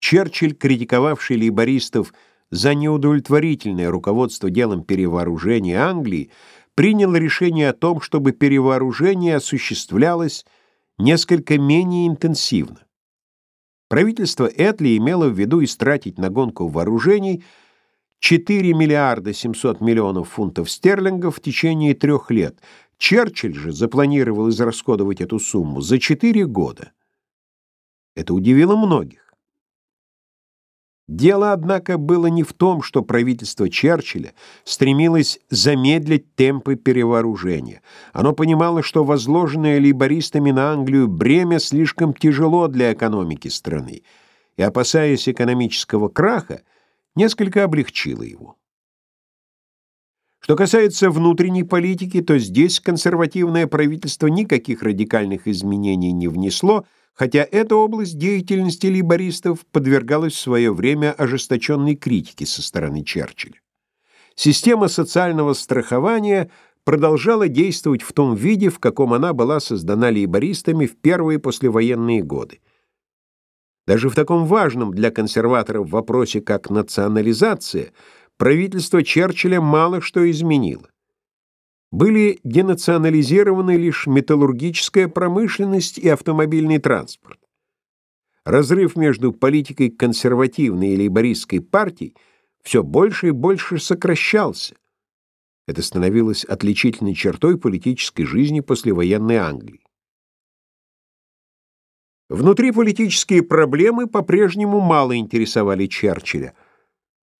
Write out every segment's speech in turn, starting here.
Черчилль, критиковавший лейбористов за неудовлетворительное руководство делом перевооружения Англии, принял решение о том, чтобы перевооружение осуществлялось несколько менее интенсивно. Правительство Этли имело в виду истратить на гонку вооружений 4 миллиарда 700 миллионов фунтов стерлингов в течение трех лет. Черчилль же запланировал израсходовать эту сумму за 4 года. Это удивило многих. Дело, однако, было не в том, что правительство Черчилля стремилось замедлить темпы перевооружения. Оно понимало, что возложенное лейбористами на Англию бремя слишком тяжело для экономики страны, и, опасаясь экономического краха, несколько облегчило его. Что касается внутренней политики, то здесь консервативное правительство никаких радикальных изменений не внесло, хотя эта область деятельности лейбористов подвергалась в свое время ожесточенной критике со стороны Черчилля. Система социального страхования продолжала действовать в том виде, в каком она была создана лейбористами в первые послевоенные годы. Даже в таком важном для консерваторов вопросе, как национализация, правительство Черчилля мало что изменило были денационализированы лишь металлургическая промышленность и автомобильный транспорт. Разрыв между политикой консервативной и лейбористской партий все больше и больше сокращался. Это становилось отличительной чертой политической жизни послевоенной Англии. Внутриполитические проблемы по-прежнему мало интересовали Черчилля.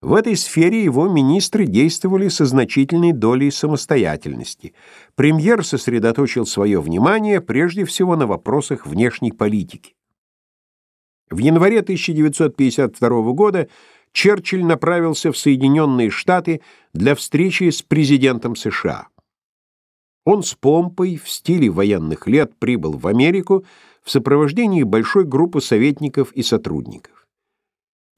В этой сфере его министры действовали со значительной долей самостоятельности. Премьер сосредоточил свое внимание прежде всего на вопросах внешней политики. В январе 1952 года Черчилль направился в Соединенные Штаты для встречи с президентом США. Он с помпой в стиле военных лет прибыл в Америку в сопровождении большой группы советников и сотрудников.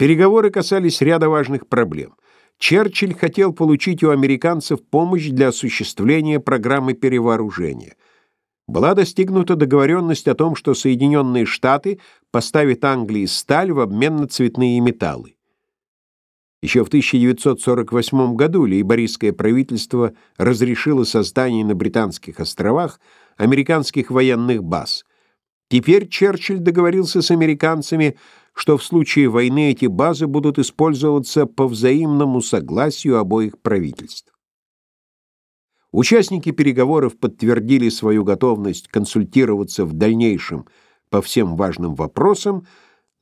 Переговоры касались ряда важных проблем. Черчилль хотел получить у американцев помощь для осуществления программы перевооружения. Была достигнута договоренность о том, что Соединенные Штаты поставят Англии сталь в обмен на цветные металлы. Еще в 1948 году лейбористское правительство разрешило создание на Британских островах американских военных баз. Теперь Черчилль договорился с американцами что в случае войны эти базы будут использоваться по взаимному согласию обоих правительств. Участники переговоров подтвердили свою готовность консультироваться в дальнейшем по всем важным вопросам,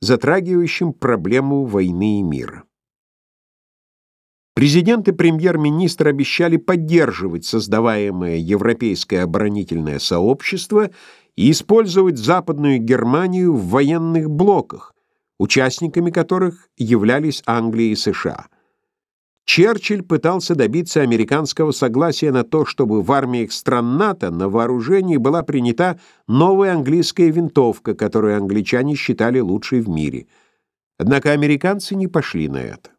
затрагивающим проблему войны и мира. Президент и премьер-министр обещали поддерживать создаваемое Европейское оборонительное сообщество и использовать Западную Германию в военных блоках, участниками которых являлись Англия и США. Черчилль пытался добиться американского согласия на то, чтобы в армиях стран НАТО на вооружении была принята новая английская винтовка, которую англичане считали лучшей в мире. Однако американцы не пошли на это.